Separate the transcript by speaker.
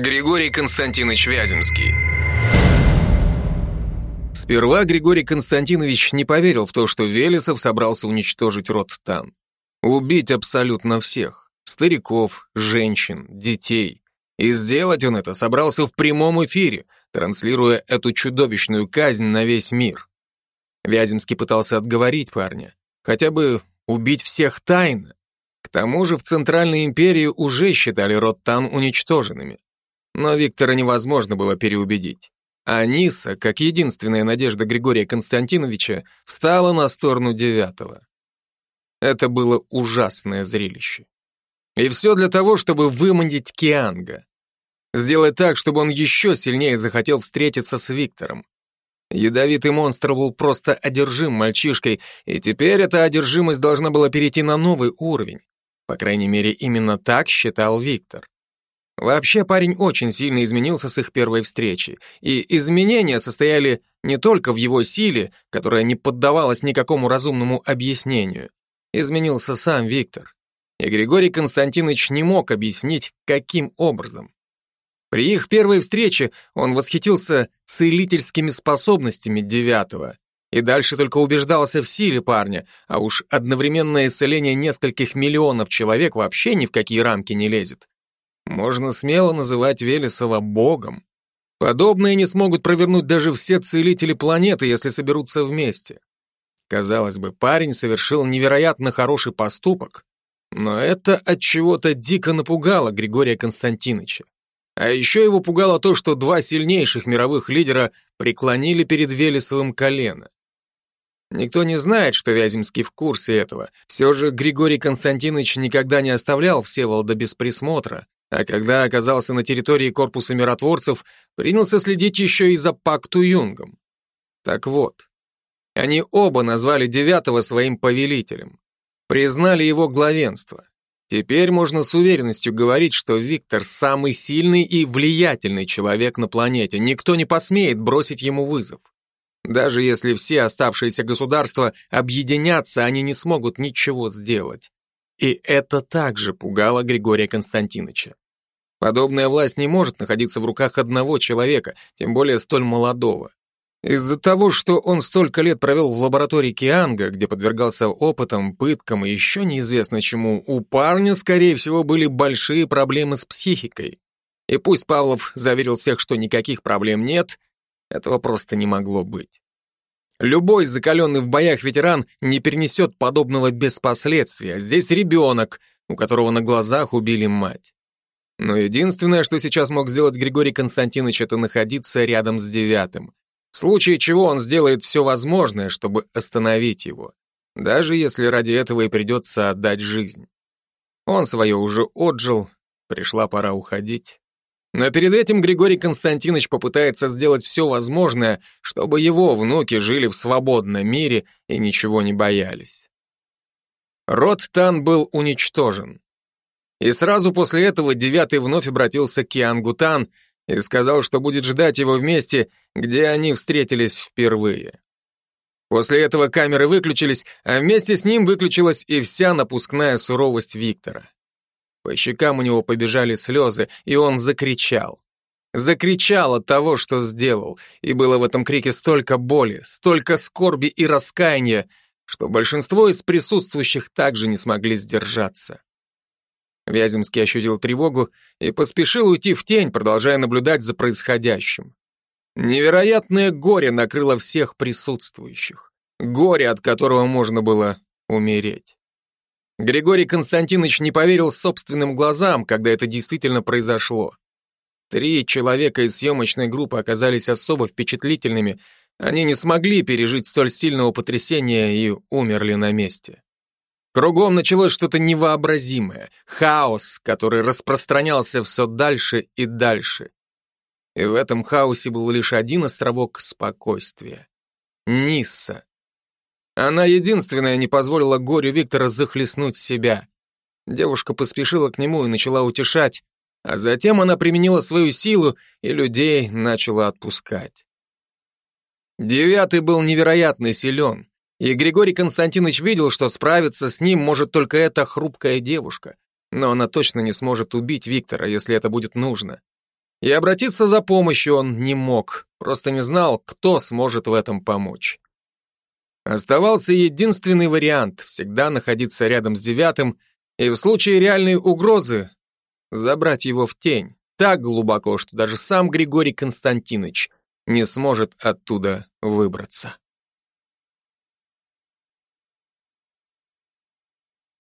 Speaker 1: Григорий Константинович Вяземский. Сперва Григорий Константинович не поверил в то, что Велесов собрался уничтожить род Тан. Убить абсолютно всех. Стариков, женщин, детей. И сделать он это собрался в прямом эфире, транслируя эту чудовищную казнь на весь мир. Вяземский пытался отговорить парня. Хотя бы убить всех тайно. К тому же в Центральной империи уже считали род Тан уничтоженными. Но Виктора невозможно было переубедить. А Ниса, как единственная надежда Григория Константиновича, встала на сторону девятого. Это было ужасное зрелище. И все для того, чтобы выманить Кианга. Сделать так, чтобы он еще сильнее захотел встретиться с Виктором. Ядовитый монстр был просто одержим мальчишкой, и теперь эта одержимость должна была перейти на новый уровень. По крайней мере, именно так считал Виктор. Вообще парень очень сильно изменился с их первой встречи, и изменения состояли не только в его силе, которая не поддавалась никакому разумному объяснению. Изменился сам Виктор. И Григорий Константинович не мог объяснить, каким образом. При их первой встрече он восхитился целительскими способностями девятого и дальше только убеждался в силе парня, а уж одновременное исцеление нескольких миллионов человек вообще ни в какие рамки не лезет. Можно смело называть Велесова богом. Подобное не смогут провернуть даже все целители планеты, если соберутся вместе. Казалось бы, парень совершил невероятно хороший поступок, но это от чего-то дико напугало Григория Константиновича. А еще его пугало то, что два сильнейших мировых лидера преклонили перед Велесовым колено. Никто не знает, что Вяземский в курсе этого. Все же Григорий Константинович никогда не оставлял Всеволода без присмотра, а когда оказался на территории корпуса миротворцев, принялся следить еще и за Пакту Юнгом. Так вот, они оба назвали Девятого своим повелителем, признали его главенство. Теперь можно с уверенностью говорить, что Виктор самый сильный и влиятельный человек на планете, никто не посмеет бросить ему вызов. Даже если все оставшиеся государства объединятся, они не смогут ничего сделать. И это также пугало Григория Константиновича. Подобная власть не может находиться в руках одного человека, тем более столь молодого. Из-за того, что он столько лет провел в лаборатории Кианга, где подвергался опытам, пыткам и еще неизвестно чему, у парня, скорее всего, были большие проблемы с психикой. И пусть Павлов заверил всех, что никаких проблем нет, этого просто не могло быть. Любой закаленный в боях ветеран не перенесет подобного без последствий, а здесь ребенок, у которого на глазах убили мать. Но единственное, что сейчас мог сделать Григорий Константинович, это находиться рядом с девятым. В случае чего он сделает все возможное, чтобы остановить его. Даже если ради этого и придется отдать жизнь. Он свое уже отжил, пришла пора уходить. Но перед этим Григорий Константинович попытается сделать все возможное, чтобы его внуки жили в свободном мире и ничего не боялись. Род Тан был уничтожен. И сразу после этого девятый вновь обратился к Киангутан и сказал, что будет ждать его в месте, где они встретились впервые. После этого камеры выключились, а вместе с ним выключилась и вся напускная суровость Виктора. По щекам у него побежали слезы, и он закричал. Закричал от того, что сделал, и было в этом крике столько боли, столько скорби и раскаяния, что большинство из присутствующих также не смогли сдержаться. Вяземский ощутил тревогу и поспешил уйти в тень, продолжая наблюдать за происходящим. Невероятное горе накрыло всех присутствующих. Горе, от которого можно было умереть. Григорий Константинович не поверил собственным глазам, когда это действительно произошло. Три человека из съемочной группы оказались особо впечатлительными, они не смогли пережить столь сильного потрясения и умерли на месте. Кругом началось что-то невообразимое, хаос, который распространялся все дальше и дальше. И в этом хаосе был лишь один островок спокойствия. Нисса. Она единственная не позволила горю Виктора захлестнуть себя. Девушка поспешила к нему и начала утешать, а затем она применила свою силу и людей начала отпускать. Девятый был невероятно силен. И Григорий Константинович видел, что справиться с ним может только эта хрупкая девушка. Но она точно не сможет убить Виктора, если это будет нужно. И обратиться за помощью он не мог, просто не знал, кто сможет в этом помочь. Оставался единственный вариант – всегда находиться рядом с девятым и в случае реальной угрозы забрать его в тень, так глубоко, что даже сам Григорий Константинович не сможет оттуда выбраться.